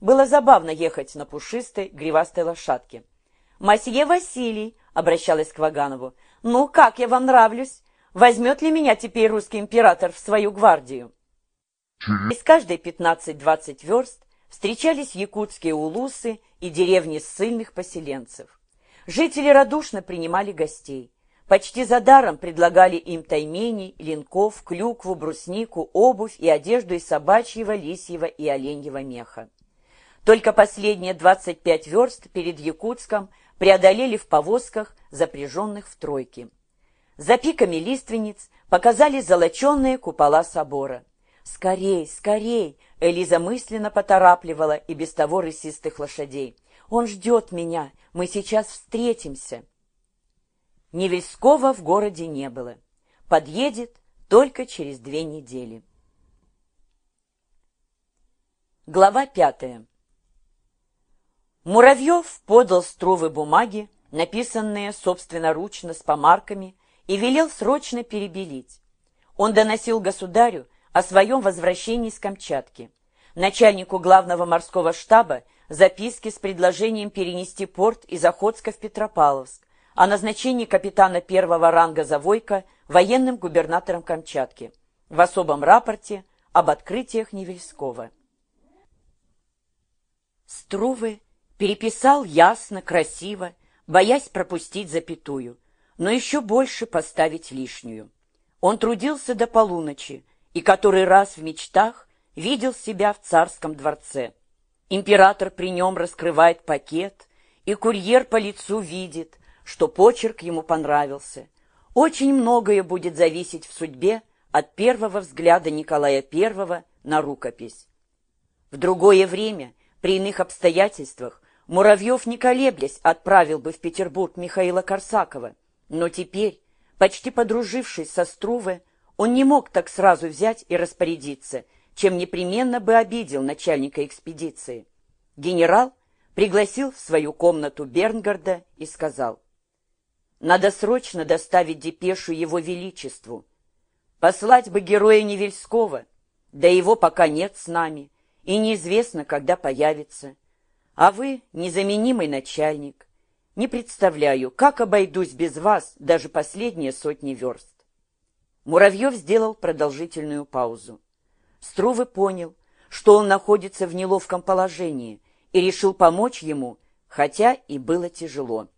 Было забавно ехать на пушистой, гривастой лошадке. «Масье Василий», — обращалась к Ваганову, — «ну, как я вам нравлюсь? Возьмет ли меня теперь русский император в свою гвардию?» Из каждой 15-20 верст встречались якутские улусы и деревни ссыльных поселенцев. Жители радушно принимали гостей. Почти за даром предлагали им тайменей, линков, клюкву, бруснику, обувь и одежду из собачьего, лисьего и оленьего меха. Только последние 25 верст перед Якутском преодолели в повозках, запряженных в тройки. За пиками лиственниц показали золоченные купола собора. «Скорей, скорей!» — Элиза мысленно поторапливала и без того рысистых лошадей. «Он ждет меня! Мы сейчас встретимся!» Невельского в городе не было. Подъедет только через две недели. Глава пятая Муравьев подал Струвы бумаги, написанные собственноручно с помарками, и велел срочно перебелить. Он доносил государю о своем возвращении с Камчатки. Начальнику главного морского штаба записки с предложением перенести порт из Охотска в Петропавловск, о назначении капитана первого ранга Завойка военным губернатором Камчатки, в особом рапорте об открытиях Невельского. Струвы Переписал ясно, красиво, боясь пропустить запятую, но еще больше поставить лишнюю. Он трудился до полуночи и который раз в мечтах видел себя в царском дворце. Император при нем раскрывает пакет, и курьер по лицу видит, что почерк ему понравился. Очень многое будет зависеть в судьбе от первого взгляда Николая I на рукопись. В другое время, при иных обстоятельствах, Муравьев, не колеблясь, отправил бы в Петербург Михаила Корсакова, но теперь, почти подружившись со Струве, он не мог так сразу взять и распорядиться, чем непременно бы обидел начальника экспедиции. Генерал пригласил в свою комнату Бернгарда и сказал, «Надо срочно доставить депешу его величеству. Послать бы героя Невельского, да его пока нет с нами, и неизвестно, когда появится. А вы незаменимый начальник. Не представляю, как обойдусь без вас даже последние сотни верст. Муравьев сделал продолжительную паузу. Струвы понял, что он находится в неловком положении, и решил помочь ему, хотя и было тяжело.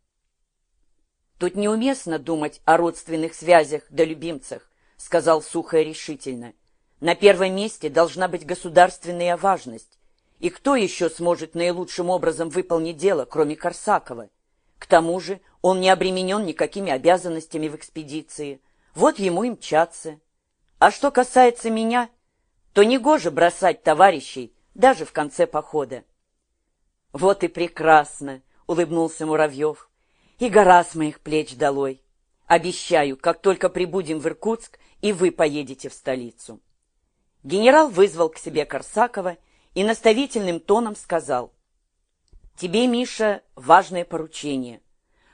«Тут неуместно думать о родственных связях да любимцах», сказал сухо и решительно. «На первом месте должна быть государственная важность, и кто еще сможет наилучшим образом выполнить дело, кроме Корсакова? К тому же он не обременен никакими обязанностями в экспедиции. Вот ему и мчаться. А что касается меня, то негоже бросать товарищей даже в конце похода. «Вот и прекрасно!» — улыбнулся Муравьев. «И гора с моих плеч долой. Обещаю, как только прибудем в Иркутск, и вы поедете в столицу». Генерал вызвал к себе Корсакова и наставительным тоном сказал, «Тебе, Миша, важное поручение.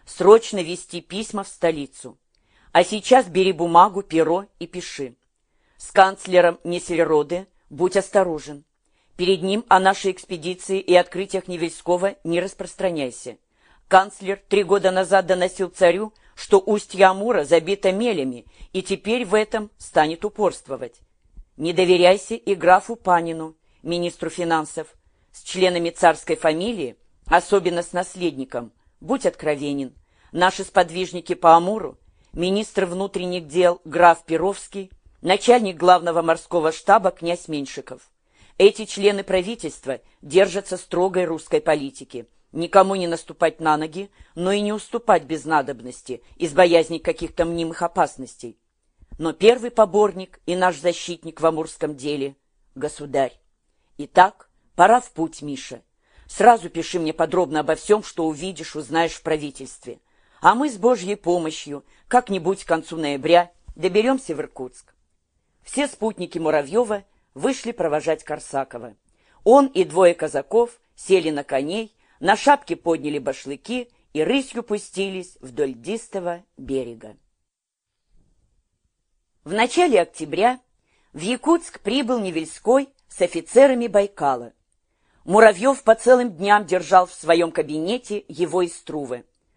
Срочно вести письма в столицу. А сейчас бери бумагу, перо и пиши. С канцлером Нессельроде будь осторожен. Перед ним о нашей экспедиции и открытиях Невельского не распространяйся. Канцлер три года назад доносил царю, что устье Амура забито мелями, и теперь в этом станет упорствовать. Не доверяйся и графу Панину, министру финансов, с членами царской фамилии, особенно с наследником, будь откровенен. Наши сподвижники по Амуру, министр внутренних дел граф Перовский, начальник главного морского штаба князь Меньшиков. Эти члены правительства держатся строгой русской политики. Никому не наступать на ноги, но и не уступать без надобности, из боязни каких-то мнимых опасностей. Но первый поборник и наш защитник в амурском деле — государь. Итак, пора в путь, Миша. Сразу пиши мне подробно обо всем, что увидишь, узнаешь в правительстве. А мы с Божьей помощью как-нибудь к концу ноября доберемся в Иркутск. Все спутники Муравьева вышли провожать Корсакова. Он и двое казаков сели на коней, на шапки подняли башлыки и рысью пустились вдоль дистого берега. В начале октября в Якутск прибыл Невельской с офицерами Байкала. Муравьев по целым дням держал в своем кабинете его из Трувы.